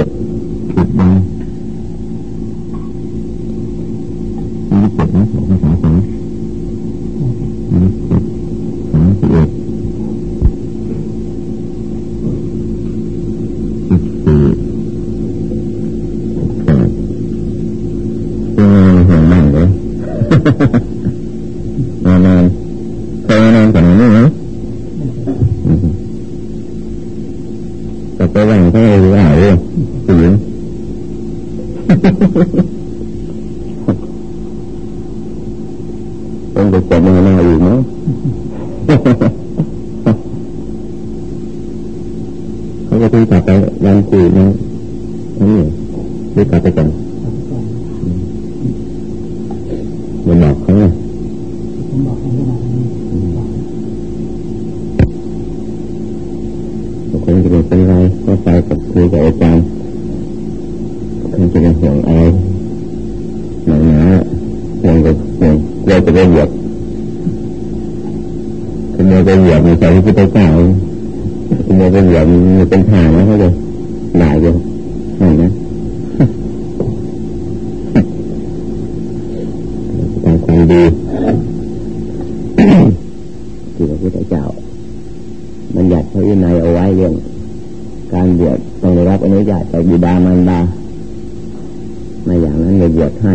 จ็ดปิดบังยี่สิบเจ็ดนะสองภาษาสองยี่สิบเจ็ดสามสิบเอ็ดสิบสี่แปดเป็นไงห่วงมั่งเลยนานนเคยนานกว่านี้ไหมแต่ไปแหว่งก็เลยรู้อ่าวเลยผู้หญิงต้องไปจับมือหน้าอีกเนาะเขาก็ต้องจับไปวันคุยนะนี่คือกลับไปกันมันบอกเขาไง ผมบอกให้ไม่มาทางนี้ คงจะเป็นเป็นไรก็ไปกับคุยกับอาจารย์คงจะเป็นห่วงอะไรหนักหนาห่วงกับห่วงเราจะไปเหยียบคุณโมไปเหยียบมีใจที่พุทธเจ้าคุณโมไปเหยียบมีเป็นทางนะเขาเลยหลายอยู่นั่นนะทำความดี ที่พระพุทธเจ้ามันอยากพระวินัยเอาไว้เรื่อง การบวชต้องได้รับอนุญาตจากบิดามารดาไม่อย่างนั้นเลยบวชให้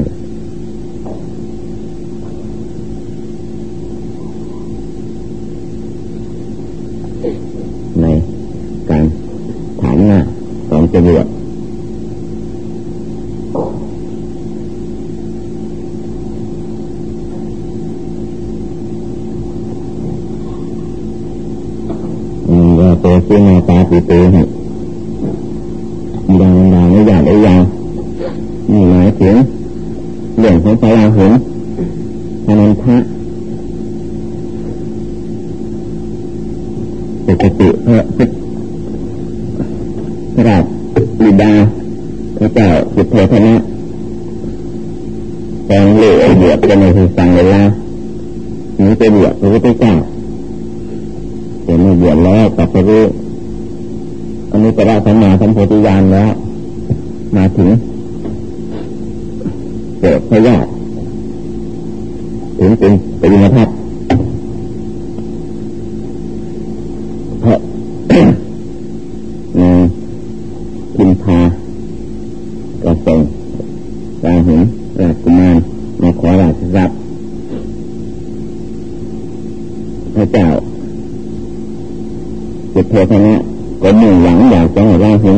ในการฐานหน้าก่อนจะบวชอืมว่าตัวซื้อ มาตาปีตัวให้บิดามารดาอยากได้ยังนี่หมายถึงเรื่องของพระราหุลอนันทะปกติพระพุทธพระราชบิดาพระเจ้าสุโธทนะแปลงเล่ไอเดียเป็นในที่สั่งเวลาหนีไปเบียดพระพุทธเจ้าเห็นในเบียดแล้วกับพระรู้อันนี้จะได้สัมมาสัมโพธิญาณแล้ว มาถึงเกิดพระญาติถึงเป็นปริมาทัศน์เพราะ นางพิมพากระส่งราหุน ราชกุมารมาขอราชทรัพย์พระเจ้าจุดโทษนะก็มุ่งหวังอยากจะให้ราหุน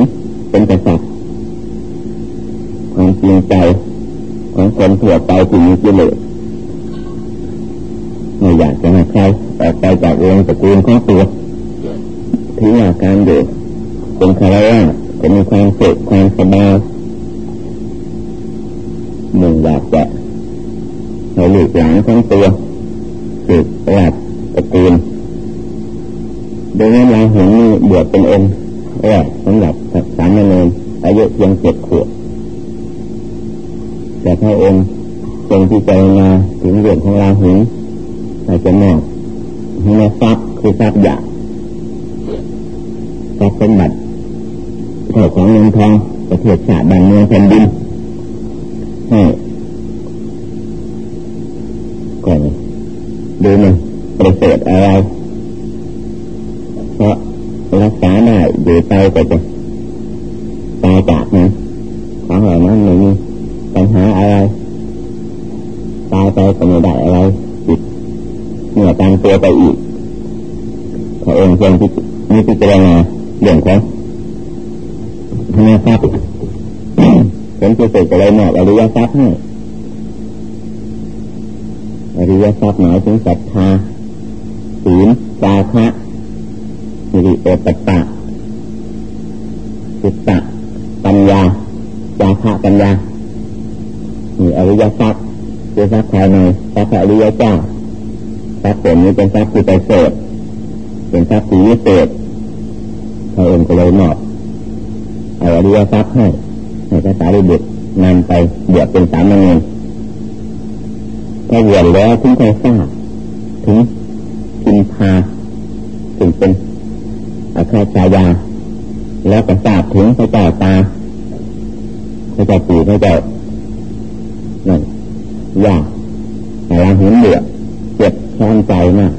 เป็นกษัตริย์ความจริงใจของคนทั่วไปที่มีกิเลสไม่อยากจะให้ใครออกไปจากวงตระกูลของตัวถึงอาการเด็กเป็นคารวะจะมีความสุขความสบายหนึ่งอยากจะให้ลูกหลาน ของตัวสืบราชตระกูลโดยนั้นเราเห็นนี่บวชเป็นองค์แรกสำหรับสามเณรอายุเพียงเจ็ดขวบแต่พระองค์ทรงที่เจรณาถึงเรื่องของราหุนอาจจะมอบให้ในทรัพย์คือทรัพย์อยากทรัพย์สมบัติเท่าของเงินทองประเทศชาติบ้านเมืองแผ่นดินให้ก่อนดูมันประเสริฐอะไร เพราะรักษา ได้อยู่ไปก็จะตายจากนั้นของเหล่านั้นไม่มีปัญหาอะไรตายไปก็ไม่ได้อะไรติดเมื่อยตามตัวไปอีกพระองค์ทรงที่มีพิจารณาเรื่องของธรรมทรัพย์เป็นพิเศษอะไรหมดอริยทรัพย์ให้อริยทรัพย์หมายถึงศรัทธาศีลจาคะสิริโอตตะ จิตตะปัญญาจาคะปัญญามีอริยทรัพย์คือทรัพย์ภายในทรัพย์อริยเจ้าทรัพย์ส่วนนี้เป็นทรัพย์ที่ไปเสดเป็นทรัพย์ที่วิเศษพระองค์ก็เลยมอบเอาอริยทรัพย์ให้ให้พระสารีบุตรนำไปเบวชเป็นสามเณรพอบวชแล้วถึงจทราบถึงพิมพาถึงเป็นอาคาชายา แล้วก็ทราบถึงพระเจ้าตาพระเจ้าปู่พระเจ้านั่นยากแต่ล้างเห็นเดือดเจ็บแค้นใจมาก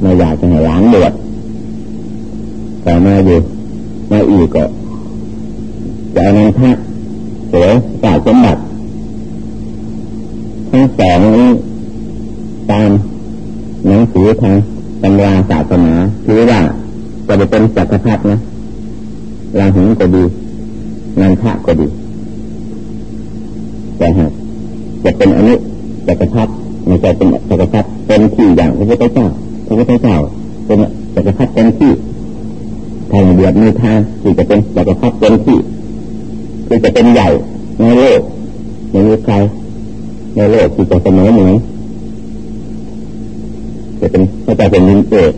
ไม่อยากจะให้ล้างเดือดแต่มาอยู่มาอีกก็จะนั้นพระเสือจ่ายสมบัติทั้งสองนี้ตามหนังสือทางตำราศาสนาถือว่าจะเป็นจักรพรรดินะ ก็ดีนันทะก็ดี แต่หากจะเป็นอนุจักรพรรดิไม่ใช่เป็นจักรพรรดิเป็นที่อย่างพระพุทธเจ้าพระพุทธเจ้าเป็นจักรพรรดิเป็นที่ทางเดือดมีทางที่จะเป็นจักรพรรดิเป็นที่คือจะเป็นใหญ่ในโลกไม่มีใครในโลกที่จะเสมอเหมือนจะเป็นพระเจ้าเป็นมินเอก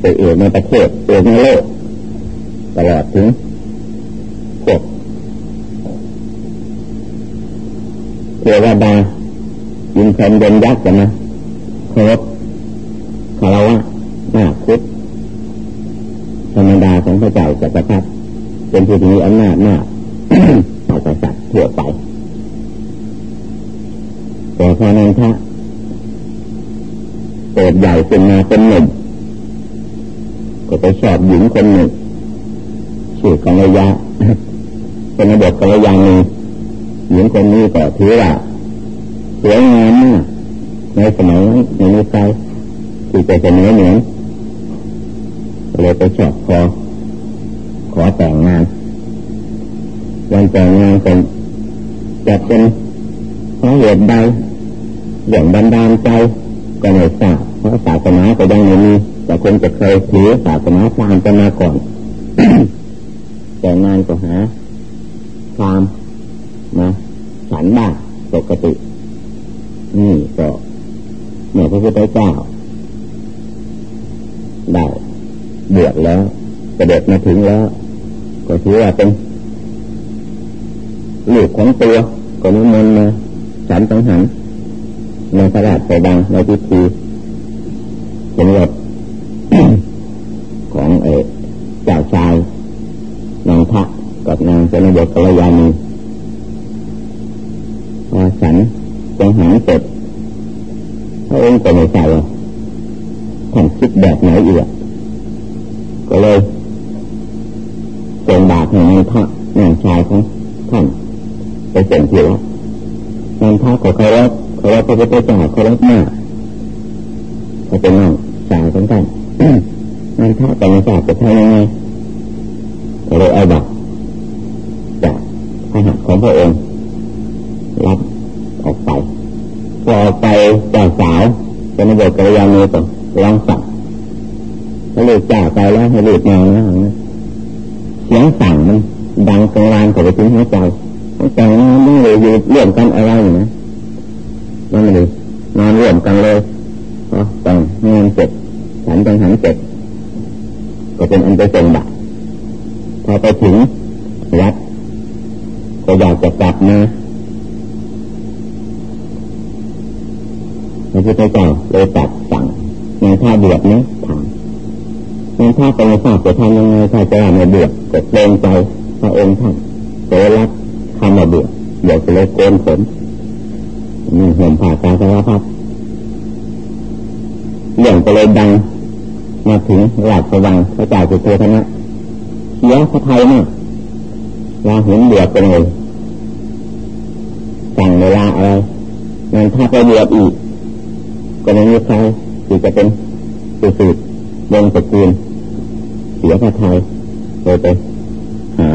เป็นเอกในประเทศเอกในโลก ตลอดถึงพวกเทวดายินแผ่นเดินยักษ์กันนะเคารพคารวะหน้าคุดธรรมดาของพระเจ้าจักรพรรดิเป็นผู้ที่มีอำนาจมากเอากษัตริย์ทั่วไปแต่พอนันถ้าเติบใหญ่ขึ้นมาเป็นหนุ่มก็ไปชอบหญิงคนหนึ่ง ชื่อกัลยาเป็นระบบกัลยาณีหญิงคนนี้ก็ถือว่าสวยงามมากในสมัยนั้นในนิสัยที่จะเสนอเหมือนเลยไปชอบขอขอแต่งงานวันแต่งงานเป็นจะเป็นเพราะเหตุใดอย่างบันดาลใจก็ไม่ทราบเพราะศาสนาก็ยังไม่มีแต่คนจะเคยถือศาสนาพราหมณ์จะมาก่อน แต่งานก็หาความมาฉันบ้างปกติ นี่ก็เมื่อพระพุทธเจ้าได้เดือดแล้วกระเด็ดมาถึงแล้ว ก็ถือว่าเป็นลูกของตัวก็นิมนต์มาฉันต้องหันในพระราชดังในพิธีสมรสของเอเจ้าชายนางพระกับนางเจนบกัลยาณีพอฉันจังหันเสร็จพระองค์ก็ไม่ใส่ท่านคิดแบบไหนอีกก็เลยส่งบาตรให้นางพระนางชายของท่านไปเส่งที่วัดนางพระก็ เคารพเคารพพระพุทธเจ้าเคารพมากเขาเป็นน้องชายของท่านนางพระแต่ไม่ทราบจะทำยังไงก็เลยเอาบัตรจากพระหัตถ์ของพระองค์รับออกไปพอออกไปเจ้าสาวเป็นระบบกระยาณีต่อลองสั่งถ้าลูกจ่าไปแล้วให้ลูกนอนนะเสียงสั่งมันดังกลางวานเข้าไปถึงหัวใจแต่งงานไม่เลยอยู่ร่วมกันอะไรนะนั่นเลยนอนร่วมกันเลยเพราะแต่งงานเสร็จฉันจังหันเสร็จ ก็เป็นอันไปส่งบัตรพอไปถึงวัดก็อยากจะกลับมาพระพุทธเจ้าเลยตัดสั่งงานท่าเดือดนี้ถามงานท่าไปไม่ทราบจะทำยังไงถ้าจะไม่เดือดก็เกรงใจพระองค์ท่านโตรักคำมาเดือดเดี๋ยวจะเลยโกนผมนี่เห็นผ่าตาสารพัดเรื่องก็เลยดัง มาถึงหลักสว่างพระเจ้าจุฬาธนะเสียพระไทยมากลาเห็นเดือดไปเลยสั่งเวลาอะไรงานถ้าไปเดือดอีก ก็ไม่มีใครที่จะเป็นสืบสืบวงสกุลเสียพระไทยเลยไปหา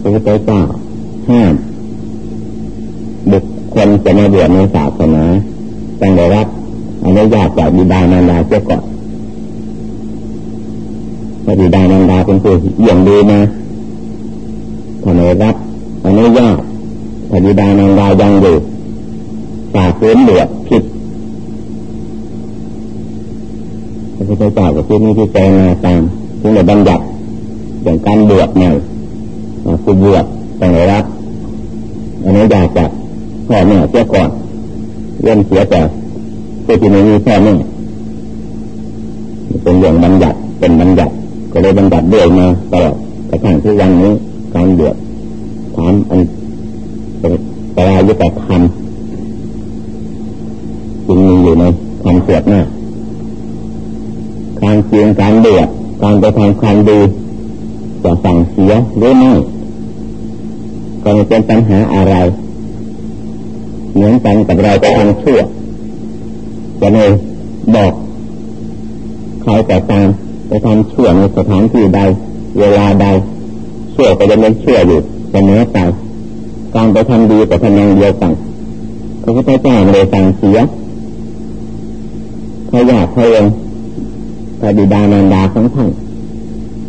พระพุทธเจ้าห้ามบุคคลจะมาเดือดในศาสนาต้องได้รับอนุญาตจากบิดามารดาเจ้าก่อน ระบิดามารดาเป็นผู้เยี่ยมดีนะถ้าไม่รับอนุญาตพระบิดามารดายังอยู่ฝากเื้นเดือผิดพระพุทธเจ้าก็พูดนี้ที่แจงมาตามที่ในบัญญัติอย่างการบวชเนี่ยผู้บวชต้องได้รับอนุญาตจากพ่อแม่เจ้าก่อนเรื่องเสียแต่ผู้ที่ไม่มีพ่อแม่เป็นเรื่องบัญญัติเป็นบัญญัติ ก็เลยบัญญัติด้วยมาตลอดกระทั่งทุกวันนี้การเดือดมอันเป็นปรายุกธรรมจึงมีอยู่ในคำสวดหน้าการเจียงการเดือดการไปทำความดีจะสั่งเสียหรือไม่ก็ไม่เป็นปัญหาอะไรเหมือนกันกับเราไปทำชั่วจะไม่บอกใครแต่ตาม ไปทำเชั่วในสถานที่ใด เวลาใดเชั่วก็จะไม่ชั่วอยู่เสมอไปการไปทำดีแต่ทำอย่างเดียวกันพระพุทธเจ้าเลยสั่งเสียพระยาพระองค์พระบิดานารดาของท่าน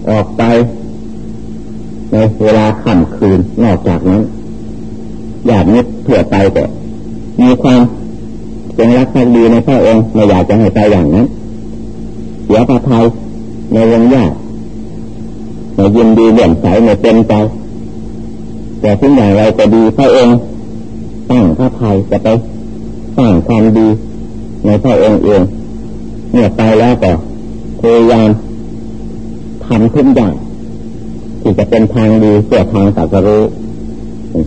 ออกไปในเวลาค่ำคืนนอกจากนั้นอยากนิดเผื่อไปแต่มีความยังรักใครดีในพระองค์ไม่อยากจะให้ไปอย่างนั้นเสียพระทัย ในวงญาติไม่ยินดีเลื่อมใสไม่เป็นใจแต่ทุกอย่างไรก็ดีพระองค์ตั้งพระทัยจะไปสร้างความดีในพระองค์เองเมื่อไปแล้วก็พยายามทำทุกอย่างที่จะเป็นทางดีเพื่อทางสัจรู้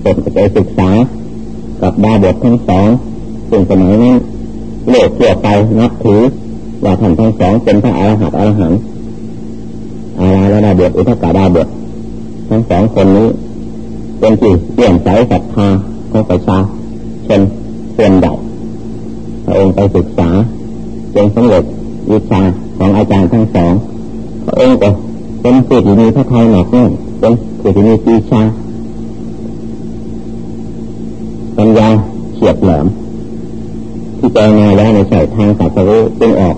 เป็นไปศึกษากับดาบททั้งสองซึ่งสมัยนั้นโลกทั่วไปนับถือว่าท่านทั้งสองเป็นพระอรหันต์อรหันต์ อาราและดาบทอุทกาดาบททั้งสองคนนี้เป็นที่เปลี่ยมใสศรัทธาของประชาชนส่วนใหญ่พระองค์ไปศึกษาจนสำเร็จวิชาของอาจารย์ทั้งสองพระองค์ก็เป็นผู้ที่มีพระทัยหนักแน่นเป็นผู้ที่มีปีชาปัญญาเฉียบแหลมที่เจมาแล้วในใส่ทางสัจรู้จึงออก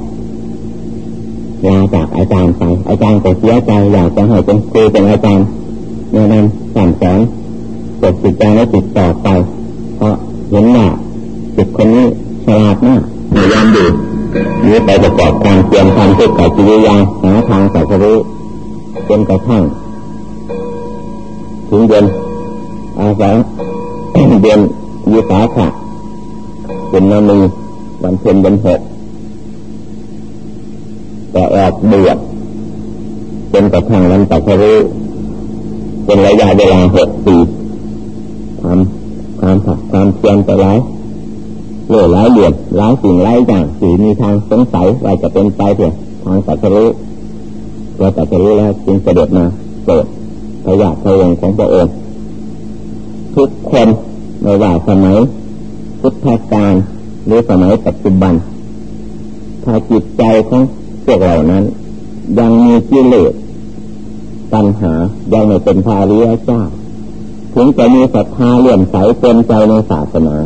ลาจากอาจารย์ไป อาจารย์ก็เสียใจอยากจะให้เป็นครูเป็นอาจารย์ในนั้นสั่งสอนจดจิตใจและจิตต่อไป เพราะเห็นว่าจิตคนนี้ฉลาดมากพยายามดูนี้ไปประกอบความเตรียมทำเพื่อกับจิตยาหาทางสัจรู้จนกระทั่งถึงเดือนอาศัยเดือนยุสาขะเป็นนามีวันเพ็ญเดือนหกแต่ออกเดือด จนกระทั่งวันตัดรู้เป็นระยะเวลาหกปีทำความผักความเพียรไปหลายเลื่อยหลายเหลี่ยมหลายสิ่งหลายอย่างสีมีทางสงสัยว่าจะเป็นไปเถอะทางตัดรู้เราตัดรู้แล้วจึงเสด็จมาโปรดพระยาพระองค์ของพระองค์ทุกคนไม่ว่าสมัยพุทธกาลหรือสมัยปัจจุบันถ้าจิตใจของพวกเหล่านั้น ยังมีกิเลส ปัญหายังไม่เป็นพาริยเจ้า ถึงจะมีศรัทธาเลื่อมใสเต็มใจในศาสนา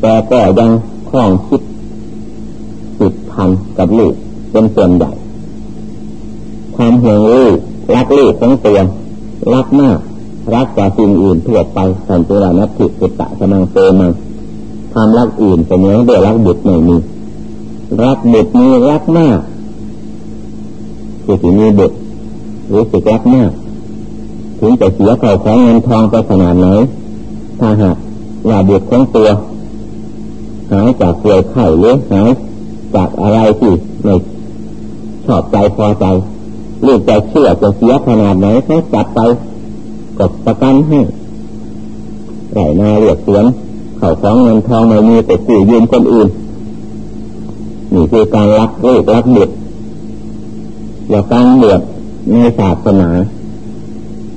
แต่ก็ยังคล้องคิดติดพันกับลูกเป็นส่วนใหญ่ความห่วงลูกรักลูกของตัวรักมากรักกว่าสิ่งอื่นทั่วไปสันติรานัตถิสุตตะสมังเตมังความรักอื่นเสมอเดียรักบุตรไม่มีรักบุตรมีรักมากคือที่มีบุตร รู้สึกรักมากถึงจะเสียเข่าของเงินทองไปขนาดไหนถ้าหากว่าบุตรของตัวหายจากป่วยไข้หรือหายจากอะไรที่ไม่ชอบใจพอใจลูกจะเชื่อจะเสียขนาดไหนเขาจับไปกดประกันให้ไหลนาเรียกเสียงเข่าของเงินทองไม่มีแต่กู้ยืมคนอื่นนี่คือการรักลูกรักบุตรอย่าการเดือด ในศาสนา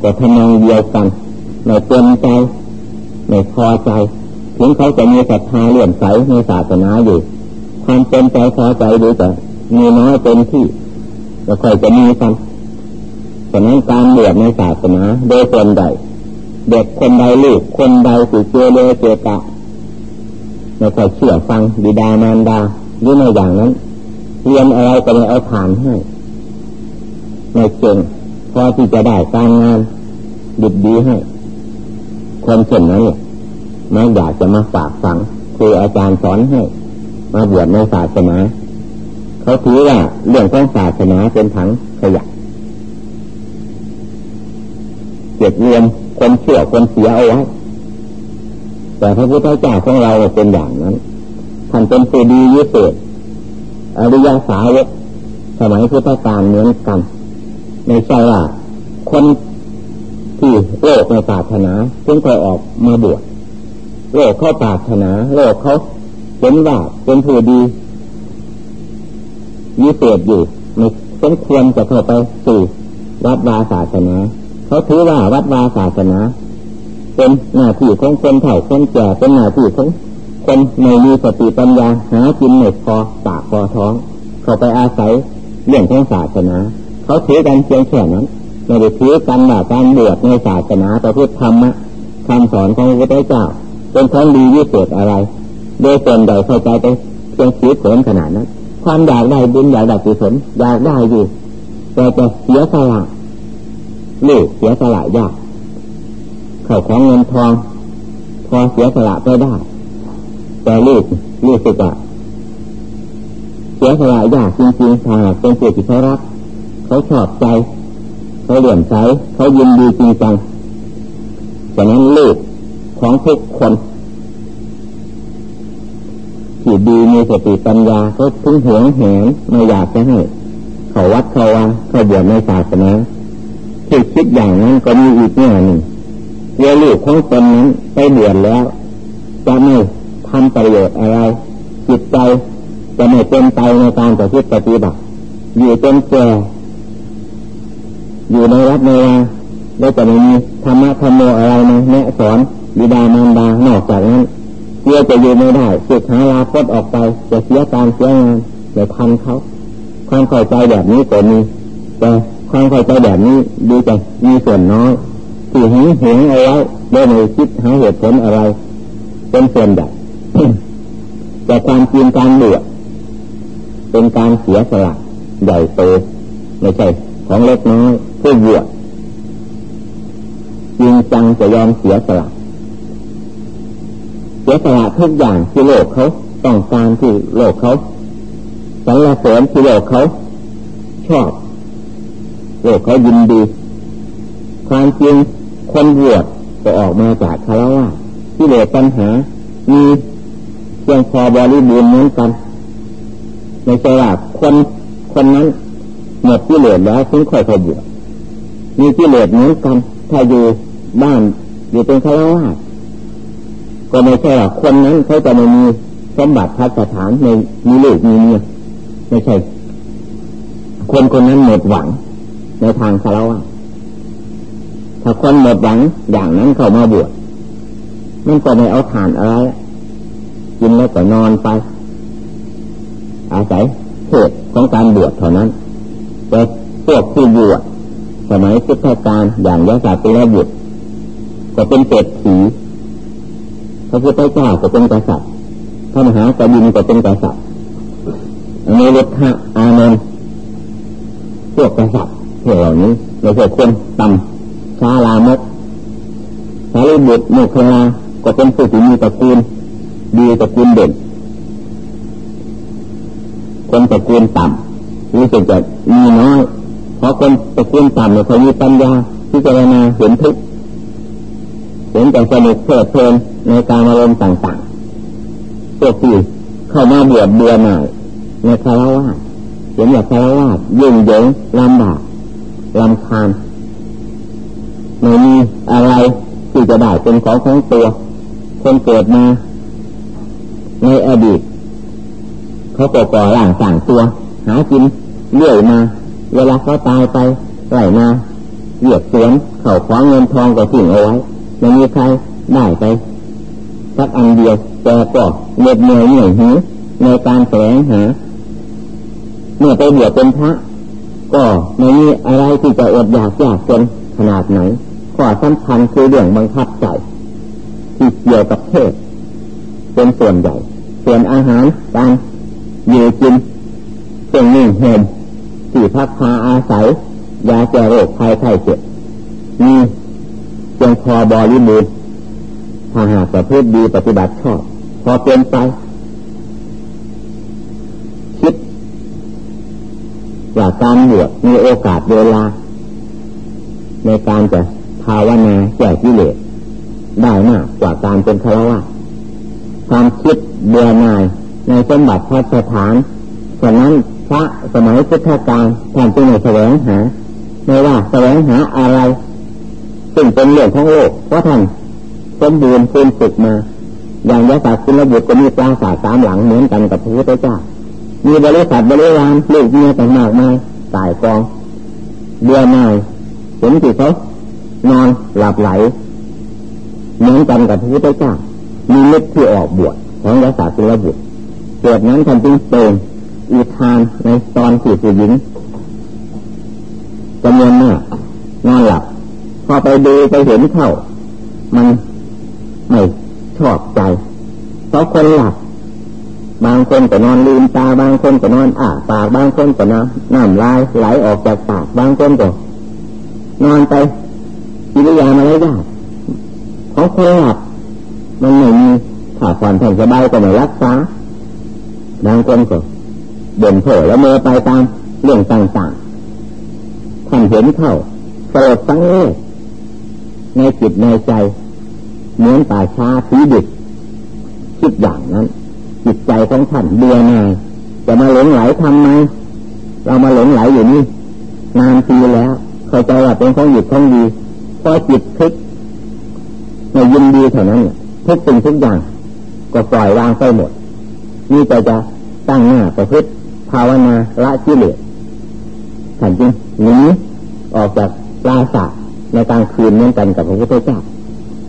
ก็ทำนองเดียวกันไม่เต็มใจไม่พอใจ ถึงเขาจะมีศรัทธาเลื่อมใสในศาสนาอยู่ ความเต็มใจพอใจดูแต่มีน้อยเต็มที่แล้วค่อยจะมีกันฉะนั้นการเดือดในศาสนาโดยส่วนใดเด็กคนใดลูกคนใดสิเจเลเจกะไม่ค่อยเชื่อฟังบิดามารดาหรือในอย่างนั้นเรียนอะไรก็ไม่เอาผ่านให้ ไม่เก่งพอที่จะได้การงานดีดีให้คนเช่นนั้นเนี่ยไม่อยากจะมาฝากฝังคืออาจารย์สอนให้ มาบวชในศาสนาเขาถือว่าเรื่องของศาสนาเป็นถังขยะเก็บรวมคนเชื่อคนเสียเอาไว้แต่พระพุทธเจ้าของเราเป็นอย่างนั้นท่านเป็นผู้ดียุเศษอริยสาวกสมัยพุทธกาลเหมือนกัน ไม่ใช่ว่าคนที่โลกในศาสนาจึงก็ออกมาบวชโลกเขาปรารถนาโลกเขาเห็นว่าเป็นผู้ดีมีเศษอยู่ไม่สมควรจะเข้าไปสู่วัดวาศาสนาเขาถือว่าวัดวาศาสนา เป็นหน้าที่ของคนเฒ่าคนแก่เป็นหน้าที่ของคนไม่มีสติปัญญาหากินไม่พอปากพอท้อง เขาไปอาศัยเรื่องของศาสนา เขาถือกันเพียงแค่นั้นไม่ได้ถือกันว่าการบวชในศาสนาประพฤติธรรมะคำสอนของพระพุทธเจ้า เป็นของดีวิเศษอะไร โดยส่วนใหญ่เข้าใจไปเพียงคิดผลขนาดนั้น ความอยากได้บุญอยากได้กุศลอยากได้อยู่แต่จะเสียสละลูกเสียสละยากเข้าของเงินทอง พอเสียสละไปได้ แต่ลูกลูกสึกว่าเสียสละยากจริงๆถ้าเป็นเสียที่เขารัก เขาชอบใจเขาเหลื่อมใสเขายินดีจริงจังฉะนั้นลูกของทุกคนที่ดีมีสติปัญญาเขาถึงหวงแหนไม่อยากจะให้เขาวัดเขาว่าเขาบวชในศาสนาที่คิดอย่างนั้นก็มีอีกแง่หนึ่งเวลูกของตนนั้นไปบวชแล้ว จะไม่ทำประโยชน์อะไร จิตใจจะไม่เป็นไปในการปฏิบัติอยู่จนแก่ อยู่ในวัดในวาแล้วจะไม่มีธรรมะธรรมโมอะไรมาแนะสอนบิดามารดานอกจากนั้นเพื่อจะอยู่ไม่ได้สุดหาลาพดออกไป จะเสียการเสียงานเดี๋ยวทันเขาความเข้าใจแบบนี้ก็มีแต่ความเข้าใจแบบนี้ดูจะมีส่วนน้อยที่หิงหิงเอาไว้โดยไม่คิดหาเหตุผลอะไร เป็นส่วนใหญ่แต่ความจริงการเบื่อเป็นการเสียสละใหญ่โตไม่ใช่ ของเล็กน้อยผู้บวชจริงจังจะยอมเสียสละเสียสละทุกอย่างที่โลกเขาต้องการที่โลกเขาสรรเสริญที่โลกเขาชอบโลกเขายินดีความจริงคนบวชก็ออกมาจากคารวะที่เหลือปัญหา มีเพียงพอบริบูรณ์เหมือนกันในใจว่าคนคนนั้น หมดที่เหลือแล้วถึงค่อยพอบวชมีที่เหลือเหมือนกันถ้าอยู่บ้านอยู่เป็นคารวะก็ไม่ใช่ว่าคนนั้นเขาจะไม่มีสมบัติพัฒฐานในมีลูกมีเมียไม่ใช่ คนคนนั้นหมดหวัง ในทางคารวะถ้าคนหมดหวังอย่างนั้นเขามาบวชมันก็ไม่เอาฐานอะไรกินแล้วก็นอนไป อาศัยเหตุของการบวชเท่านั้น แต่พวกที่บวชสมัยพุทธกาลอย่างยศติระบุตรก็เป็นเศรษฐีพระพุทธเจ้าก็เป็นกษัตริย์พระมหากบินก็เป็นกษัตริย์อเมรุทะอานนท์พวกกษัตริย์พวกเหล่านี้ไม่ใช่คนต่ำชาลามกสารีบุตรมุขลาก็เป็นผู้ที่มีตระกูลดีตระกูลเด่นคนตระกูลต่ำ รู้สึกจะมีน้อยเพราะคนตระกูลต่ำเนี่ยเขามีปัญญาที่จะนาเห็นทุกเห็นแต่สนุกเพลิดเพลินในการอารมณ์ต่างๆพวกที่เข้ามาเบื่อเบื่อหน่ายในคารวะเห็นอย่างคารวะยุ่งเหยิงลำบากลำคาญไม่มีอะไรที่จะได้เป็นของของตัว คนเกิดมาในอดีตเขาก่อก่อร่างสั่งตัว หากิน เรื่อยมา เวลาเขาตายไปไหลมาเหยียบสวนเข่าคว้าเงินทองก็สิ่งเอาไว้ไม่มีใครได้ไปสักอันเดียวแต่ก็เหน็ดเหนื่อยเหนื่อยหิวในการแสวงหาเมื่อไปบวชเป็นพระ ก็ไม่มีอะไรที่จะอดอยากยากจนขนาดไหนข้อสำคัญคือเรื่องบังคับใจที่เกี่ยวกับเพศเป็นส่วนใหญ่ ส่วนอาหารการอยู่กินเครื่องนึ่งเห็น ที่พักพาอาศัยยาแก้โรคภัยไข้เจ็บมีเพียงพอบริบูรณ์ถ้าหากประพฤติดีปฏิบัติชอบ พอเปลี่ยนไปคิดว่าการบวชมีโอกาสเวลา ในการจะภาวนาแก้กิเลสได้มากกว่าการเป็นฆราวาสความคิดเบื่อหน่ายในสมบัติพระสถานฉะนั้น พระสมัยพุทธกาลท่านจึงแสวงหา ไม่ว่าแสวงหาอะไร ซึ่งเป็นเรื่องของโลกเพราะท่านสมบูรณ์คุณฝึกมา อย่างยศคุณระบุก็มีปราสาทสามหลังเหมือนกันกับพระพุทธเจ้า มีบริษัทบริวารลูกเมียต่างมากมายตายกองเบื่อหน่ายเห็นที่เขานอนหลับไหลเหมือนกันกับพระพุทธเจ้ามีมิตรที่ออกบวชของยศคุณระบุเกิดนั้นท่านจึงเป็น อุทานในตอนที่ผู้หญิงจำนวนมากนอนหลับพอไปดูไปเห็นเข้า มันไม่ชอบใจเพราะคนหลับบางคนก็นอนลืมตาบางคนก็นอนอ่าปากบางคนก็นอนน้ำลายไหลออกจากปากบางคนก็นอนไปกิริยามารยาทของคนหลับมันไม่มีถ้าความแผ่นสบายก็ไม่รักษาบางคนก็ เดินเผลอแล้วเมื่อไปตามเรื่องต่างๆท่านเห็นเข้าสลดสังเวชในจิตในใจ เหมือนป่าช้าผีดิบคิดอย่างนั้น จิตใจของท่านเบื่อหน่ายจะมาหลงไหลทำไมเรามาหลงไหลอยู่นี่นานปีแล้วเข้าใจว่าเป็นของหยุดของดีพอจิตพลิกในยินดีเท่านั้นทุกสิ่งทุกอย่าง ก็ปล่อยวางไปหมด นี่จะจะตั้งหน้าประพฤติ ภาวนาละกิเลสท่นจึงหนีออกจากลาสะในกลางคืนเหมือนกันกับพระพุทธเจ้า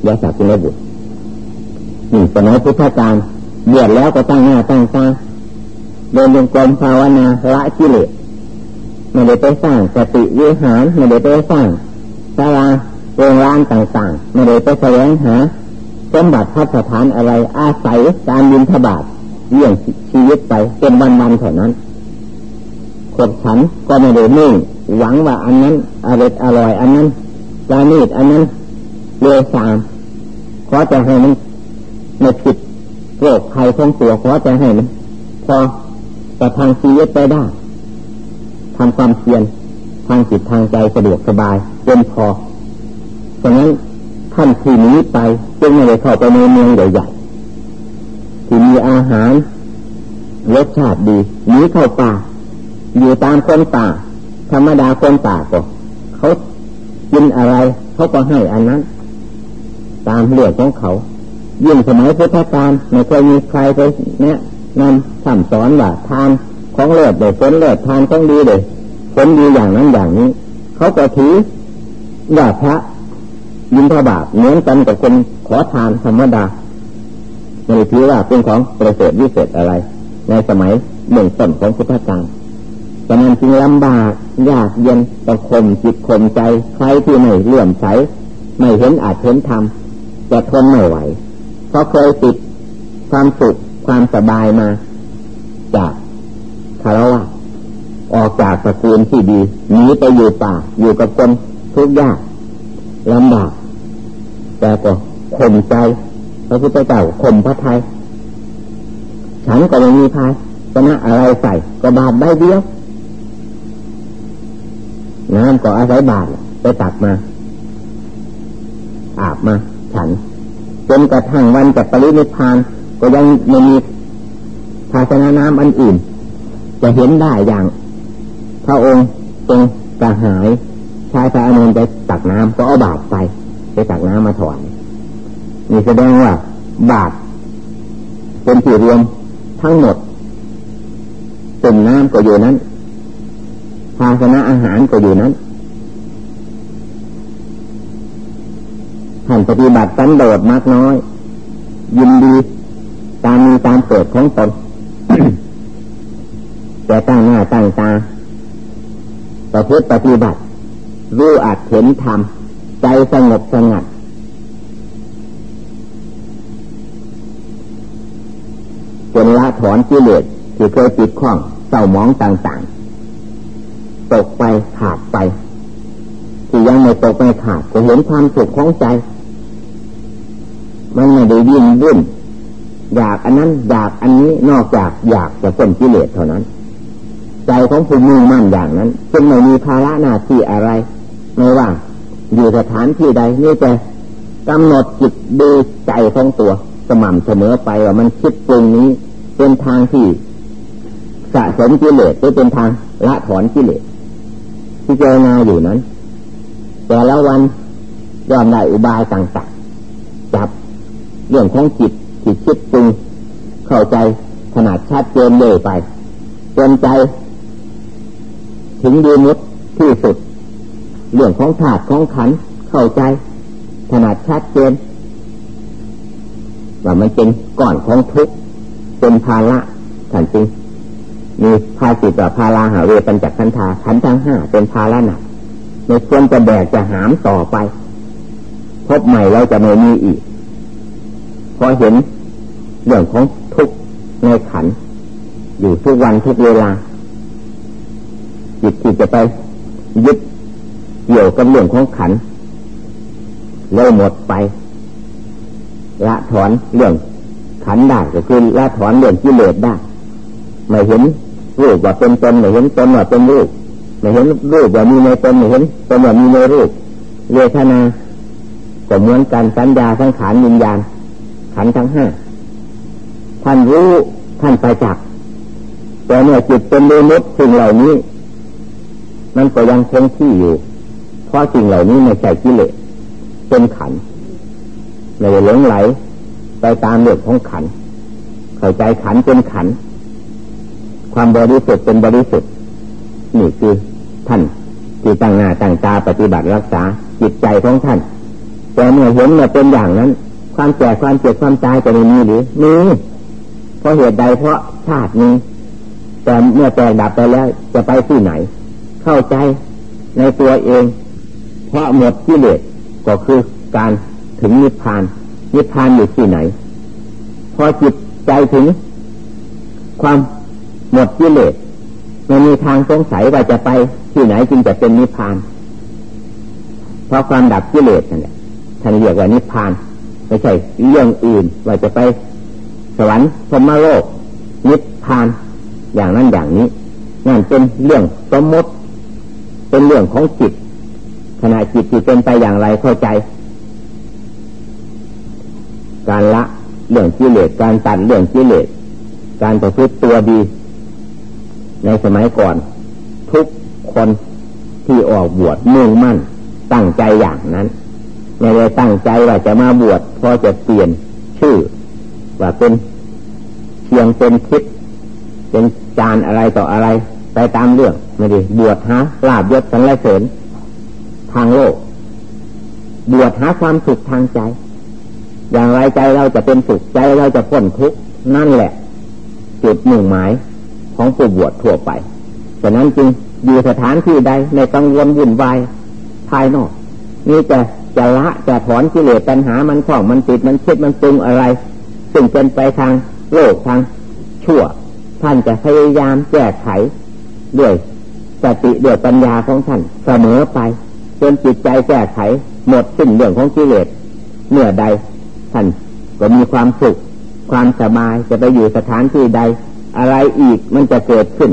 ยาสักุลบุตรนี่สมัยพุทธกาลเบียดแล้วก็ตั้งหน้าตั้งตาเดินจงกรมภาวนาละกิเลสไม่ได้ไปสร้างสติวิหารไม่ได้ไปสร้างศาลาโรงร้านต่างๆไม่ได้ไปแสวงหาสมบัติพัฒฐานอะไรอาศัยการบินทบาทเลี้ยงชีวิตไปเป็นวันๆเท่านั้น ขบฉันก็ไม่ได้นิ่งหวังว่าอันนั้นอร่อยอร่อย อันนั้นจานีดอันนั้นเลือสามขอจะให้มันไม่ผิดโรคภัยของตัวขอจะให้มันพอประทางชีวิตไปได้ทำความเพียรทางจิตทางใจสะดวกสบายเป็นพอฉะนั้นท่านที่นี้ไปจึงไม่ได้เข้าไปในเมืองใหญ่ๆที่มีอาหารรสชาติดีหนีเข้าป่า อยู่ตามคนป่า ธรรมดาคนป่าก็เขากินอะไรเขาก็ให้อันนั้น ตามเรื่องของเขา ยิ่งสมัยพุทธกาลไม่เคยมีใครไปแนะนำสั่งสอนว่าทานของเลือดเด็ดผลเลือดทานของดีเด็ดผลดีอย่างนั้นอย่างนี้ เขาก็ถือว่าพระยินทบาทเหมือนกันกับคนขอทานธรรมดาไม่ถือว่าเป็นของประเสริฐวิเศษอะไร ในสมัยหนึ่งต้นของพุทธกาล ฉะนั้นจึงลำบากยากเย็นประคมจิตคมใจใครที่ไม่เลื่อมใสไม่เห็นอาจเห็นธรรมจะทนไม่ไหวเพราะเคยติดความสุขความสบายมาจากคารวะออกจากสกุลที่ดีหนีไปอยู่ป่า อยู่กับคนทุกข์ยากลำบากแต่ก็ข่มใจพระพุทธเจ้าข่มพระไทยฉันก็ไม่มีพายชนะอะไรใส่ก็บาดได้เดียว น้ำก็อาศัยบาดไปตักมา อาบมา ฉันจนกระทั่งวันจะปรินิพาน ก็ยังไม่มีภาชนะน้ำอันอื่น จะเห็นได้อย่าง พระองค์ทรงกระหายชายพระอนุนไปตักน้ำก็เอาบาดไป ไปตักน้ำมาถวายนี่แสดงว่า บาดเป็นที่รวมทั้งหมดเป็นน้ำก็อยู่นั้น ภาชนะอาหารก็อยู่นั้นท่านปฏิบัติสันโดษมากน้อย ยินดีตามมีตามเกิดของตนแต่ตั้งหน้าตั้งตาประพฤติปฏิบัติ รู้อาจเห็นธรรม ใจสงบสงัดจนละถอนกิเลสที่เคยติดข้องเศร้ามองต่างๆ ตกไปขาดไปที่ยังไม่ตกไม่ขาดก็เห็นความสุขของใจ มันไม่ได้ยิ่งวุ่นอยากอันนั้นอยากอันนี้นอกจากอยากจะพ้นกิเลสเท่านั้น ใจของผู้มุ่งมั่นอย่างนั้นจึงไม่มีภาระหน้าที่อะไรไม่ว่า อยู่สถานที่ใดนี่จะกำหนดจิตดูใจของตัวสม่ำเสมอไปว่ามันคิดปรุงนี้เป็นทางที่สะสมกิเลสหรือเป็นทางละถอนกิเลส ที่เจรนาอยู่นั้น แต่ละวันยอมได้อุบายต่างๆจับเรื่องของจิตจิตคิดปรุงเข้าใจขนาดชัดเจนเลยไปจนใจ ถึงดีมุดที่สุด เรื่องของถาดของขันเข้าใจขนาดชัดเจนว่ามันเป็นก่อนของทุกเป็นภาระขันจริง มีภาสิตว่าภาราหาเวปัญจขันธาขันทั้งห้าเป็นภาระหนักในควรจะแบกจะหามต่อไป พบใหม่เราจะไม่มีอีกพอเห็นเรื่องของทุกในขัน อยู่ทุกวันทุกเวลาจิตที่จะไปยึดเกี่ยวกับเรื่องของขันเริ่หมดไป ละถอนเรื่องขันได้ก็คือละถอนเรื่องกิเลสได้ไม่เห็น รูปว่าเป็นตนไม่เห็นตนว่าเป็นรูปไม่เห็นรูปว่ามีในตนไม่เห็นตนว่ามีในรูปเวทนาก็เหมือนกันสัญญาทั้งขานวิญญาณขันทั้งห้าท่านรู้ท่านไปจักแต่เมื่อจิตเป็นเมุตสิ่งเหล่านี้ มันก็ยังคงที่อยู่ เพราะสิ่งเหล่านี้ไม่ใช่กิเลสเป็นขันไม่ได้หลงไหล ไปตามเรื่องของขัน เข้าใจขันเป็นขัน ความบริสุทธิ์เป็นบริสุทธิ์นี่คือท่านที่ตั้งหน้าตั้งตาปฏิบัติรักษาจิตใจของท่าน แต่เมื่อเห็นเมื่อเป็นอย่างนั้น ความแก่ความเจ็บความตายจะไม่มีหรือมีเพราะเหตุใดเพราะชาตินี้แต่เมื่อแตกดับไปแล้วจะไปที่ไหน เข้าใจในตัวเอง เพราะหมดกิเลสก็คือการถึงนิพพาน นิพพานอยู่ที่ไหน พอจิตใจถึง ความ หมดกิเลสไม่มีทางสงสัยว่าจะไปที่ไหนจึงจะเป็นนิพพาน เพราะความดับกิเลสนั่นแหละท่านเรียกว่านิพพาน ไม่ใช่เรื่องอื่นว่าจะไปสวรรค์พรมโลก นิพพาน อย่างนั้นอย่างนี้นั่นเป็นเรื่องสมมติ เป็นเรื่องของจิตขณะจิตที่เป็นไปอย่างไรเข้าใจ การละเรื่องกิเลสการตัดเรื่องกิเลสการประพฤติตัวดี ในสมัยก่อน ทุกคนที่ออกบวชมุ่งมั่น ตั้งใจอย่างนั้นไม่ได้ตั้งใจว่าจะมาบวชพอจะเปลี่ยนชื่อ ว่าเป็นเพียงเป็นคิดเป็นจานอะไรต่ออะไรไปตามเรื่องไม่ด้บวชหาลาบยศสันเสริญทางโลก บวชหาความสุขทางใจ อย่างไรใจเราจะเป็นสุขใจเราจะพ้นทุกข์นั่นแหละ จุดหนึ่งหมาย ของผู้บวชทั่วไปฉะนั้นจึงอยู่สถานที่ใดในกังวลวุ่นวายภายนอกนี่จะจะละจะถอนกิเลสปัญหามันคล้องมันติดมันคิดมันปรุงอะไร ซึ่งเป็นไปทางโลกทางชั่ว ท่านจะพยายามแก้ไขด้วยสติด้วยปัญญาของท่านเสมอไปจนจิตใจแก้ไขหมดสิ้นเรื่องของกิเลสเมื่อใดท่านก็มีความสุขความสบายจะไปอยู่สถานที่ใด อะไรอีกมันจะเกิดขึ้น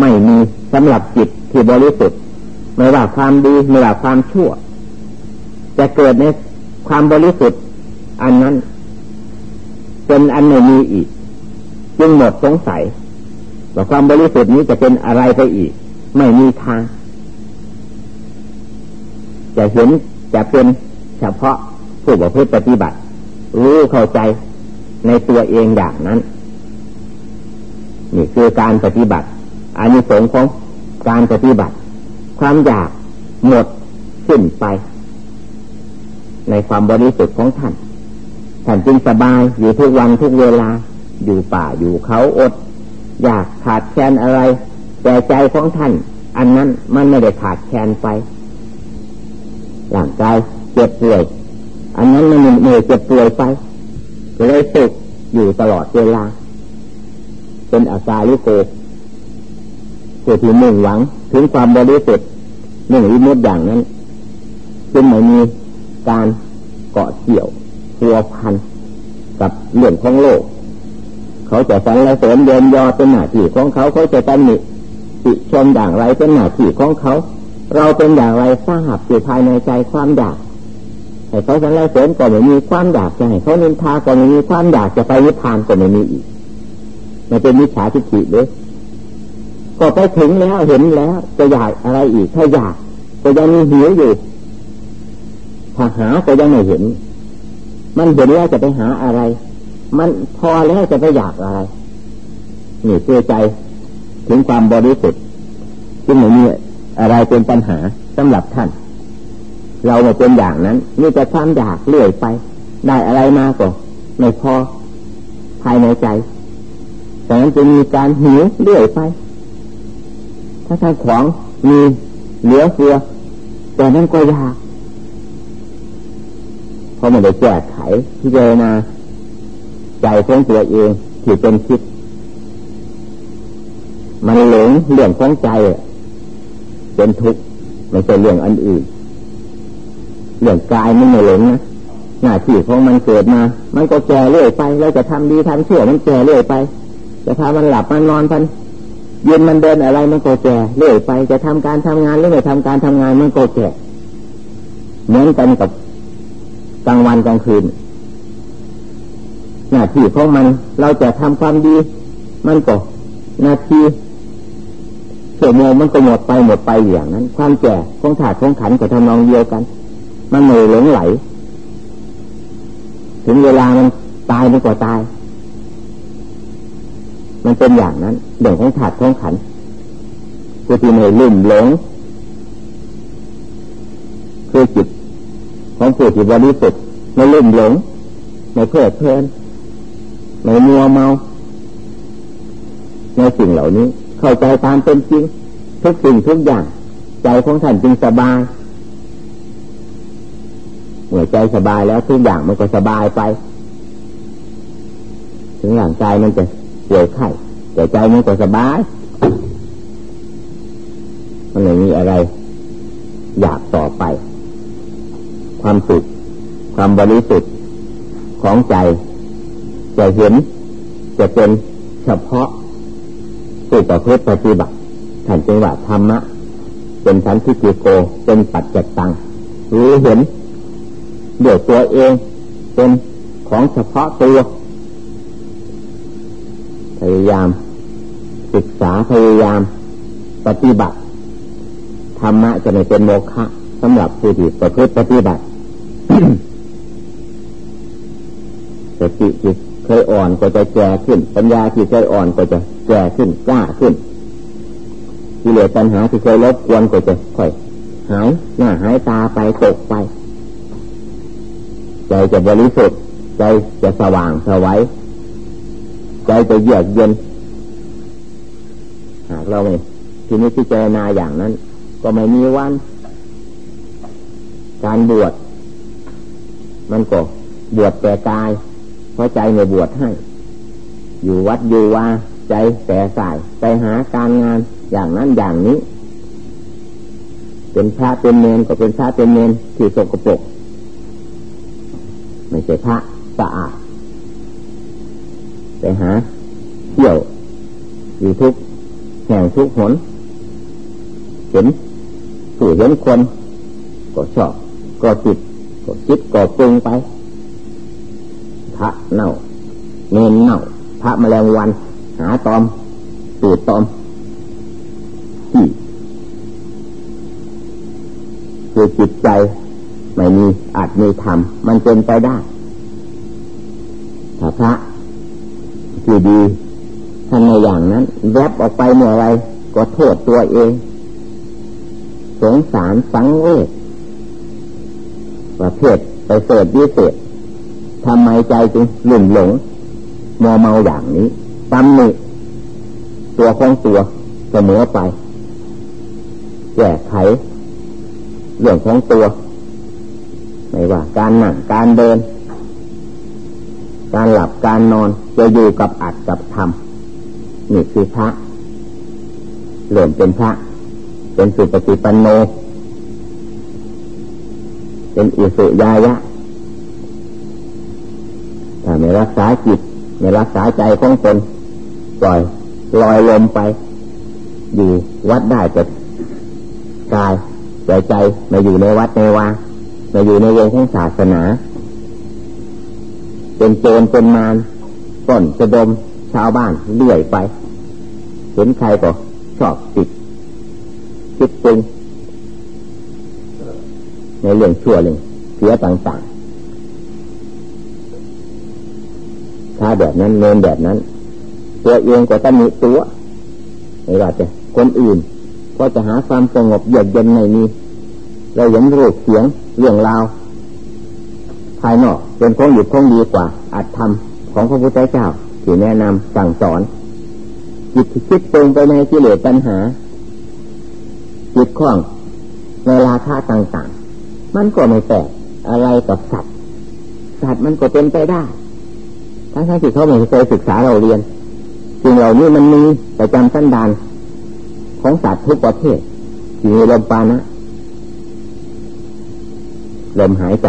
ไม่มีสำหรับจิตที่บริสุทธิ์ไม่ว่าความดีไม่ว่าความชั่ว จะเกิดในความบริสุทธิ์ อันนั้นเป็นอันไม่มีอีก จึงหมดสงสัยว่าความบริสุทธิ์นี้จะเป็นอะไรไปอีก ไม่มีทาง จะเห็นจะเป็นเฉพาะผู้ประพฤติปฏิบัติ รู้เข้าใจในตัวเองอย่างนั้น นี่คือการปฏิบัติอานิสงส์ของการปฏิบัติ ความอยากหมดสิ้นไป ในความบริสุทธิ์ของท่านท่านจึงสบายอยู่ทุกวันทุกเวลา อยู่ป่าอยู่เขาอด อยากขาดแคลนอะไร แต่ใจของท่าน อันนั้นมันไม่ได้ขาดแคลนไปร่างกายเจ็บป่วย อันนั้นมันเหนื่อยเจ็บป่วยไปเลยสุขอยู่ตลอดเวลา เป็นอากาลิโกผู้ที่มุ่งหวัง ถึงความบริสุทธิ์หนึ่งวิมุตอย่างนั้นจึงไม่มีการเกาะเกี่ยวพัวพันกับเรื่องของโลก เขาจะสรรเสริญเดินยอเป็นหน้าที่ของเขาเขาจะตำหนิติชมอย่างไรเป็นหน้าที่ของเขา เราเป็นอย่างไรทราบอยู่ภายในใจความอยากให้เขาสรรเสริญก็ไม่มีความอยากจะให้เขานินทาก็ไม่มีความอยากจะไปนิพพานก็ไม่มีอีก มันเป็นมิจฉาทิฏฐิเลยก็ไปถึงแล้วเห็นแล้วจะอยากอะไรอีกถ้าอยากก็ยังมีหิวอยู่ถ้าหาก็ยังไม่เห็น มันเห็นแล้วจะไปหาอะไร มันพอแล้วจะไปอยากอะไรนี่เพื่อใจถึงความบริสุทธิ์จึงไม่มีอะไรเป็นปัญหาสำหรับท่าน เราไม่เป็นอย่างนั้นนี่จะความอยากเลื่อยไป ได้อะไรมาก็ไม่พอภายในใจ แต่นั้นจะมีการหิวเรื่อยไป ถ้าท่านของมีเหลือเฟือแต่นั้นก็ยากเพราะไม่ได้แก้ไขพิจารณาใจของตัวเองที่เป็นคิด มันหลงเรื่องของใจเป็นทุกข์ไม่ใช่เรื่องอันอื่นเรื่องกายมันไม่หลงนะหน้าที่ของมันเกิดมา มันก็แก่เรื่อยไปเราจะทำดีทำชั่วมันแก่เรื่อยไป จะทำมันหลับมันนอนพันยืนมันเดินอะไรมันก็แก่เรื่อยไปจะทำการทำงานหรือไม่ทำการทำงานมันก็แก่เหมือนกันกับกลางวันกลางคืนหน้าที่ของมันเราจะทำความดี มันก็หน้าที่ชั่วโมงมันก็หมดไปหมดไปอย่างนั้น ความแก่ของถาดของขันก็ทำนองเดียวกัน มันไม่อยหลงไหล ถึงเวลามันตายมันก็ตาย มันเป็นอย่างนั้นเรื่องของถาดของขันคือที่ไม่ลืมหลงคือจิตของผู้ที่บริสุทธิ์ไม่ลืมหลงไม่เพลิดเพลินไม่มัวเมาในสิ่งเหล่านี้ เข้าใจตามเป็นจริง ทุกสิ่งทุกอย่าง ใจของท่านจึงสบายเมื่อใจสบายแล้วทุกอย่างมันก็สบายไป ถึงร่างกายมันจะ ป่วยไข้แต่ใจมันก็สบายมันไม่มีอะไร อยากต่อไป ความสุขความบริสุทธิ์ของใจจะเห็นจะเป็นเฉพาะผู้ประพฤติปฏิบัติท่านจึงว่าธรรมะ เป็นสันติโกเป็นปัจจตังหรือเห็นเดี๋ยวตัวเองเป็นของเฉพาะตัวายาม ศึกษาพยายาม ปฏิบัติธรรมะจะไม่เป็นโมฆะสำหรับผู้ที่ประพฤติปฏิบัติสติจิตเคยอ่อนก็จะแก่ขึ้น ปัญญาที่เคยอ่อนก็จะแก่ขึ้นกล้าขึ้นกิเลสปัญหาที่เคยลบกวนก็จะค่อยหายหน้าหายตาไปตกไป ใจจะบริสุทธิ์ใจจะสว่างสวัย ใจจะเยือกเย็นหากเราไม่ทีนี้พิจารณาอย่างนั้น ก็ไม่มีวัน การบวชมันก็บวชแต่กาย เพราะใจไม่บวชให้ อยู่วัดอยู่ว่าใจแต่สายไปหาการงานอย่างนั้นอย่างนี้ เป็นพระเป็นเนนก็เป็นพระเป็นเนนที่สกปรกไม่ใช่พระสะอาด ไปหาเที่ยวอยู่ทุกแห่งทุกหนเห็นผู้เห็นคนก็ชอบก็ติดก็คิดก็ปรุงไป พระเน่าเนนเน่า พระแมลงวัน หาตอมตูดตอมที่คือจิตใจไม่มีอาจมีธรรมมันเป็นไปได้ถ้าพระ ที่ดีท่านในอย่างนั้นแวบออกไปเมื่อไรก็โทษตัวเอง สงสารสังเวชประเภทไปเสดวิเศษทำไมใจจึงหลุ่มหลงมัวเมาอย่างนี้ตำหนิตัวของตัวเสมอไปแก้ไขเรื่องของตัว ไม่ว่าการนั่งการเดิน การนอนจะอยู่กับอัดกับทำนี่คือพระเหลื่อมเป็นพระ เป็นสุปฏิปันโน เป็นอิสุยายะถ้าไม่รักษาจิตไม่รักษาใจของตนปล่อยลอยลมไป อยู่วัดได้แต่กายใจใจมาอยู่ในวัดในวามาอยู่ในวงของศาสนา เป็นโจรเป็นมารต้นจะดมชาวบ้านเลื่อยไป เห็นใครก็ชอบติดคิดปรุงในเรื่องชั่วเรื่องเสียต่างๆถ้าแบบนั้นเนินแบบนั้น ตัวเองก็ต้องมีตัวไม่ว่าจะคนอื่นก็จะหาความสงบเยือกเย็นในนี้เราเห็นรูปเสียงเรื่องราว ภายนอกเป็นคงอยู่คงดีกว่าอัตธรรมของพระพุทธเจ้าที่แนะนำสั่งสอน จิตที่คิดตรงไปในกิเลสปัญหา จิตคล้องในราคาต่างๆ มันก็ไม่แตกอะไรกับสัตว์สัตว์มันก็เป็นไปได้ทั้งๆที่เขาไม่เคยศึกษาเราเรียนสิ่งเหล่านี้มันมีประจำสันดานของสัตว์ทุกประเภทที่มีลมปานะลมหายใจ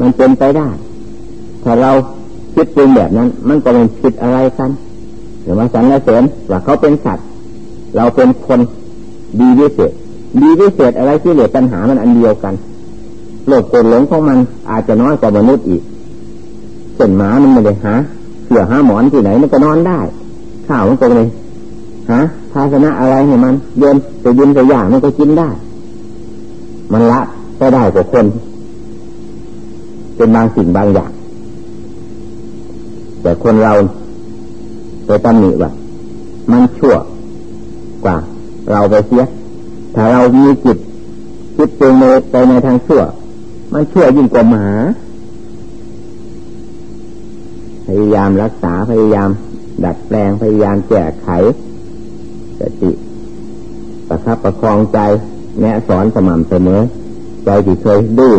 มันเป็นไปได้ ถ้าเราคิดปรุงแบบนั้น มันก็เป็นคิดอะไรกันหรือว่าสรรเสริญว่าเขาเป็นสัตว์ เราเป็นคนดีวิเศษ ดีวิเศษอะไรที่เหลือปัญหามันอันเดียวกันโลกโกรหลงของมันอาจจะน้อยกว่ามนุษย์อีกเช่นหมามันไม่ได้หาเสือหาหมอนที่ไหนมันก็นอนได้ ข้าวมันก็เลยหาภาชนะอะไรให้มันเดินไปยินไปอย่างมันก็กินได้ มันละก็ได้กว่าคน เป็นบางสิ่งบางอย่าง แต่คนเราไปตำหนิว่ามันชั่วกว่า เราไปเสีย ถ้าเรามีจิตคิดเปงไปในทางชั่ว มันชั่วยิ่งกว่าหมา พยายามรักษาพยายาม ดัดแปลงพยายามแก้ไขสติประคับประคองใจแนะสอนสม่ำเสมอ ใจที่เคยดื้อ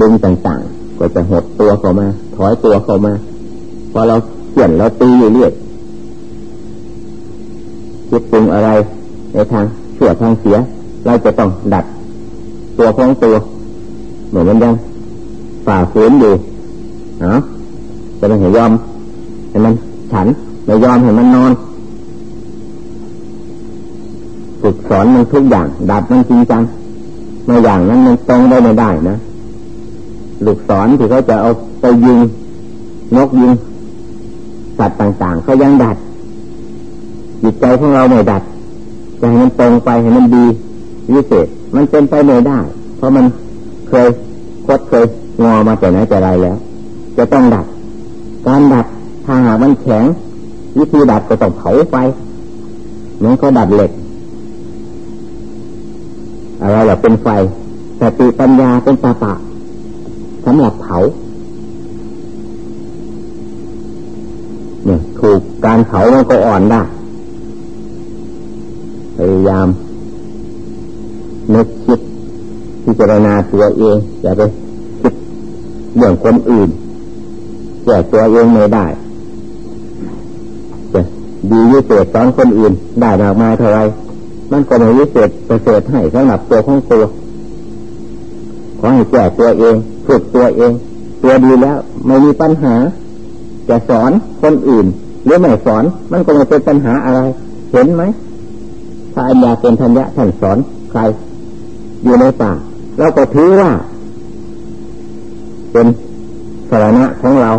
ดึงต่างๆ ก็จะหดตัวเข้ามา ถอยตัวเข้ามาพอเราเขี่ยนเราตีอยู่เรื่อยคิดปรุงอะไร ในทางชั่วทางเสีย เราจะต้องดัด ตัวของตัวเหมือนมันยังฝ่าฝืนอยู่เนาะจะไม่ให้ยอมให้มันฉันไม่ยอมให้มันนอนฝึกสอนมันทุกอย่าง ดัดมันจริงจังไม่อย่างนั้นมันตรงได้ไม่ได้นะ ลูกศรที่เขาจะเอาไปยิงนกยิงสัตว์ต่างๆเขายังดัดจิตใจของเราไม่ดัดจะให้มันตรงไปให้มันดีวิเศษมันเป็นไปไม่ได้ เพราะมันเคยคดเคยงอมาแต่ไหนแต่ไรแล้ว จะต้องดัด การดัดถ้าหากมันแข็ง วิธีดัดก็ต้องเผาไฟเหมือนเขาดัดเหล็กอะไรแบบเป็นไฟสติปัญญาเป็นตาปะ สำหรับเผาเนี่ยถูกการเผามันก็อ่อนได้พยายามนึกคิดพิจารณาตัวเองอย่าไปคิดเรื่องคนอื่นแก่ตัวเองไม่ได้จะดีวิเศษตอนคนอื่น ได้มากมายเท่าไรมันก็ไม่วิเศษประเสริฐให้สำหรับตัวของตัวขอให้แก่ตัวเอง ฝึกตัวเอง ตัวดีแล้วไม่มีปัญหา จะสอนคนอื่น หรือไม่สอน มันก็ไม่เป็นปัญหาอะไร เห็นไหมถ้าอัญญาเป็นทัญญะท่านสอนใคร อยู่ในป่าเราก็ถือว่า เป็นสาระของเรา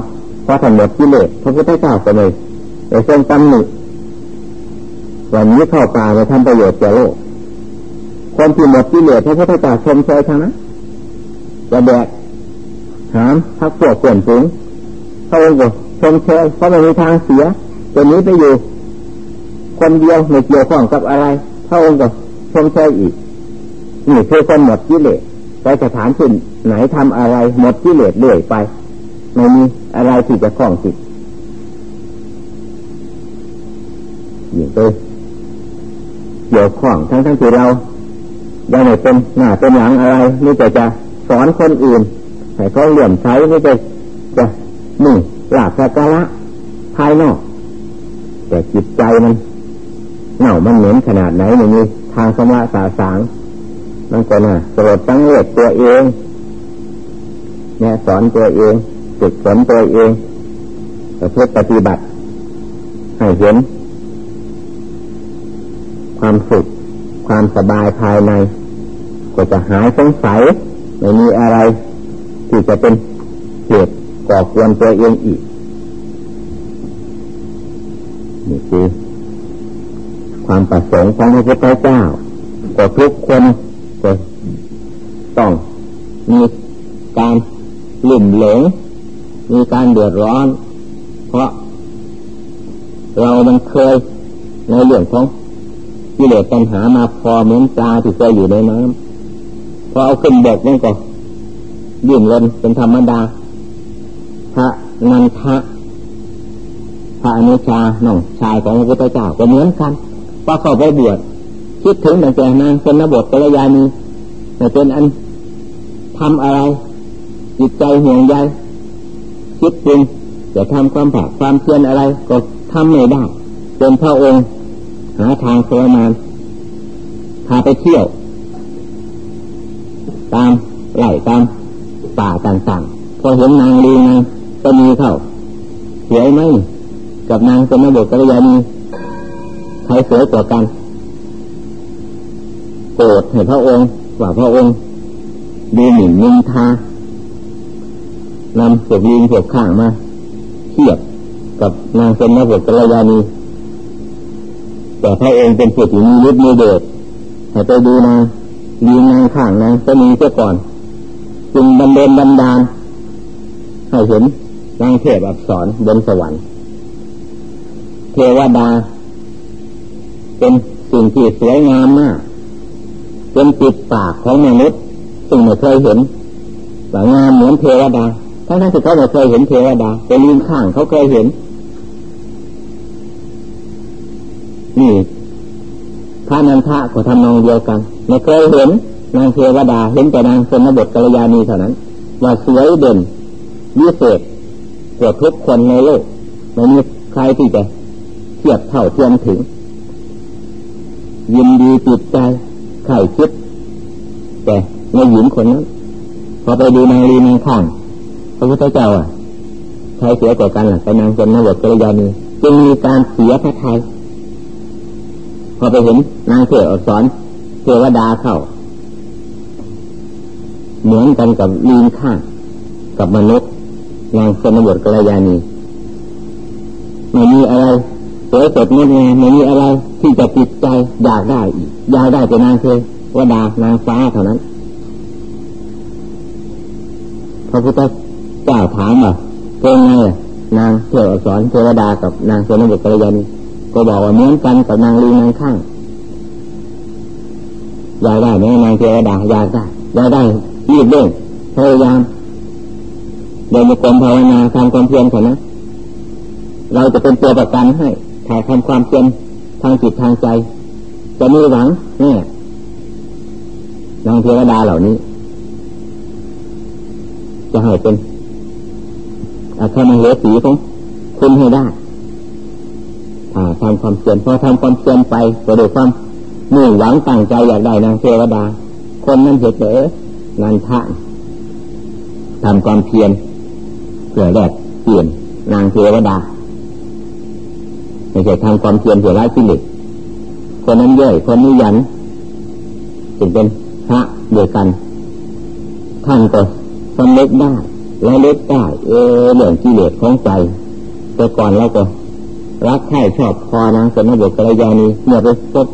เพราะท่านหมดกิเลสพระพุทธเจ้าก็เลยในทรงตำหนิวันนี้เข้าป่าไปทำประโยชน์แก่โลกคนที่หมดกิเลสพระพุทธเจ้าชมเชยทั้งนั้นจะแบก หามพักปวดเปลี่ยนสูงเขาเลยก็ชมเชยเพราะไม่มีทางเสียตัวนี้ไปอยู่ คนเดียวไม่เกี่ยวข้องกับอะไรพระองค์ก็ชมเชยอีกนี่คือคนหมดกิเลสไปสถานที่ไหนทำอะไรหมดกิเลสเรื่อยไปไม่มีอะไรที่จะคล้องติดยิ่งไปเกี่ยวข้องทั้งทั้งที่เรายังไม่เป็นหน้าเป็นหลังอะไรนี่จะจะสอนคนอื่น ให้เขาเหลื่อมใช้นี่จะจะหนึ่งหลักสักการะภายนอก แต่จิตใจมันเน่ามันเหม็นขนาดไหนไม่มีทางสมาสาสางมันก็น่ะสลดตั้งเวทตัวเองเนี่ยสอนตัวเองฝึกฝนตัวเองประพฤติปฏิบัติ ให้เห็น ความสุขความสบายภายใน ก็จะหายสงสัยไม่มีอะไร ที่จะเป็นเหตุก่อกวนตัวเองอีกนี่คือความประสงค์ของพระพุทธเจ้าก็ทุกคนก็ต้องมีการลุ่มหลง มีการเดือดร้อน เพราะเรามันเคยในเรื่องของกิเลสปัญหามาพอเหมือนปลาที่เคยอยู่ในน้ำพอเอาขึ้นบกนั่นก็ ยิ่งลนเป็นธรรมดา พระนันทะพระอนุชาน่องชายของพระพุทธเจ้าก็เหมือนกันพอเข้าไปบวชคิดถึงแต่แก่นางเป็นนบทกัลยาณีแต่เป็นอันทำอะไร จิตใจห่วงใยคิดปรุงจะทำความผาความเพียรอะไร ก็ทำไม่ได้เป็นพระองค์ หาทางทรมานพาไปเที่ยว ตามไหลตาม ต่างๆพอเห็นนางลีนางก็มีเข้าสวยไหมกับนางสมบูรณ์กัลยาณีใครสวยกว่ากันโกรธให้พระองค์ว่าพระองค์ดูหมิ่นนินทานำเสียลิงเสียข้างมาเทียบกับนางสมบูรณ์กัลยาณีแต่พระองค์เป็นผู้ที่มีฤทธิ์มีเดชให้ไปดูนางลีนางข้างนางจะมีเสียก่อน จึงบันเดนบันดาลให้เห็นนางเทพอักษรบนสวรรค์ เทวดา เป็นสิ่งที่สวยงามมากเป็นจิตปากของมนุษย์ซึ่งไม่เคยเห็นแต่งามเหมือนเทวดาทั้งที่เขาไม่เคยเห็นเทวดาแต่ลีนข้างเขาเคยเห็น นี่พระนันทะก็ทำนองเดียวกันไม่เคยเห็น นางเทวดาเห็นแต่นางสนบทกัลยาณีเท่านั้น ว่าสวยเด่นวิเศษกว่าทุกคนในโลกไม่มีใครที่จะเทียบเท่าเทียมถึง ยินดีจิตใจไข่คิด แต่ในหญิงคนนั้นพอไปดูนางลีนางข้างพระพุทธเจ้าอะใครเสียกว่ากันล่ะไปนางสนบทกัลยาณีจึงมีการเสียพระทัยพอไปเห็นนางเทวอักษรเทวดาเข้า เหมือนกันกับลีนข้างกับมนุษย์นางสนบทกัลยาณีไม่มีอะไรเสวยสดงดงามไม่มีอะไรที่จะติดใจอยากได้อีกอยากได้เป็นนางเทวดานางฟ้าเท่านั้นพระพุทธเจ้าถามว่าเป็นไงนางเทวอักษรเทวดากับนางสนบทกัลยาณีก็บอกว่าเหมือนกันกับนางลีนางข้างอยากได้ไหมนางเทวดาอยากได้อยากได้ รีบเร่งพยายามเดินมีกรมภาวนาทำความเพียรเถอะนะเราจะเป็นตัวประกันให้ถ่ายทำความเพียรทางจิตทางใจ จะมีหวังเนี่ยนางเทวดาเหล่านี้ จะให้เป็นอาคามาเหสีของคุณให้ได้ถ้าทำความเพียรพอทำความเพียรไปก็ด้วยความมุ่งหวังตั้งใจอยากได้นางเทวดา คนนั้นเหตุเอ นันทะทำความเพียรเพื่อแลกเปลี่ยนนางเทวดาไม่ใช่ทำความเพียรเพื่อไล่กิเลสคนนั้นเย่อยคนนี้ยันจึงเป็นพระเดียวกันท่านก็สำเร็จได้และเล็กได้เออเรื่องกิเลสของใจ แต่ก่อนเราก็รักใคร่ชอบพอนางสนบทกระยานีเมื่อไปพบ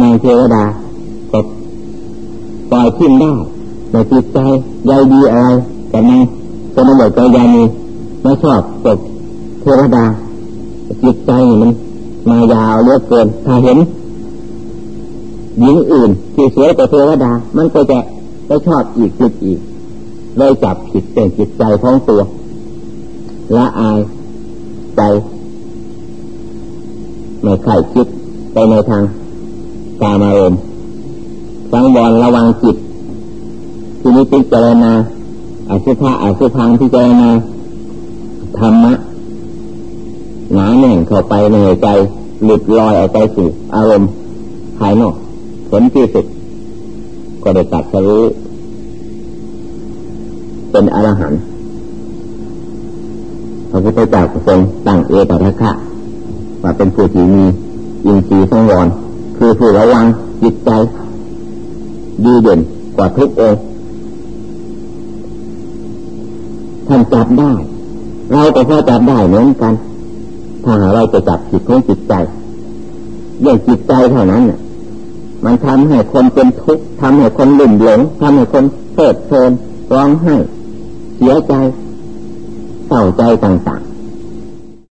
นางเทวดาก็ปล่อยทิ้งได้ ในจิตใจใยดีอะไรแต่นางสนบทกระยานีไม่ชอบตกเทวดาจิตใจมันมายาวเลือกเกินถ้าเห็นหญิงอื่นที่สวยกว่าเทวดา มันก็จะไปชอบอีกจิตอีกเลยจับผิดเป็นจิตใจของตัวละอายใจไม่ใครคิดไปในทางกามารมณ์สังวรระวังจิต ที่นี้พิจารณาอสุภะอสุพังพิจารณาธรรมะหนาแน่นเข้าไปในใจหลุดลอยออกไปสู่อารมณ์ภายนอกผลที่สุดก็ได้ตัดสรู้เป็นอรหันต์พระพุทธเจ้าทรงตั้งเอตทัคคะว่าเป็นผู้ที่มีอินทรีย์สังวรคือผู้ระวังจิตใจดีเด่นกว่าทุกอง ท่านจับได้ เราก็พอจับได้เหมือนกัน ถ้าเราจะจับจิตของจิตใจเรื่องจิตใจเท่านั้นน่ะมันทำให้คนเป็นทุกข์ทำให้คนหลุ่มหลงทำให้คนเพลิดเพลินร้องไห้เสียใจเศร้าใจต่าง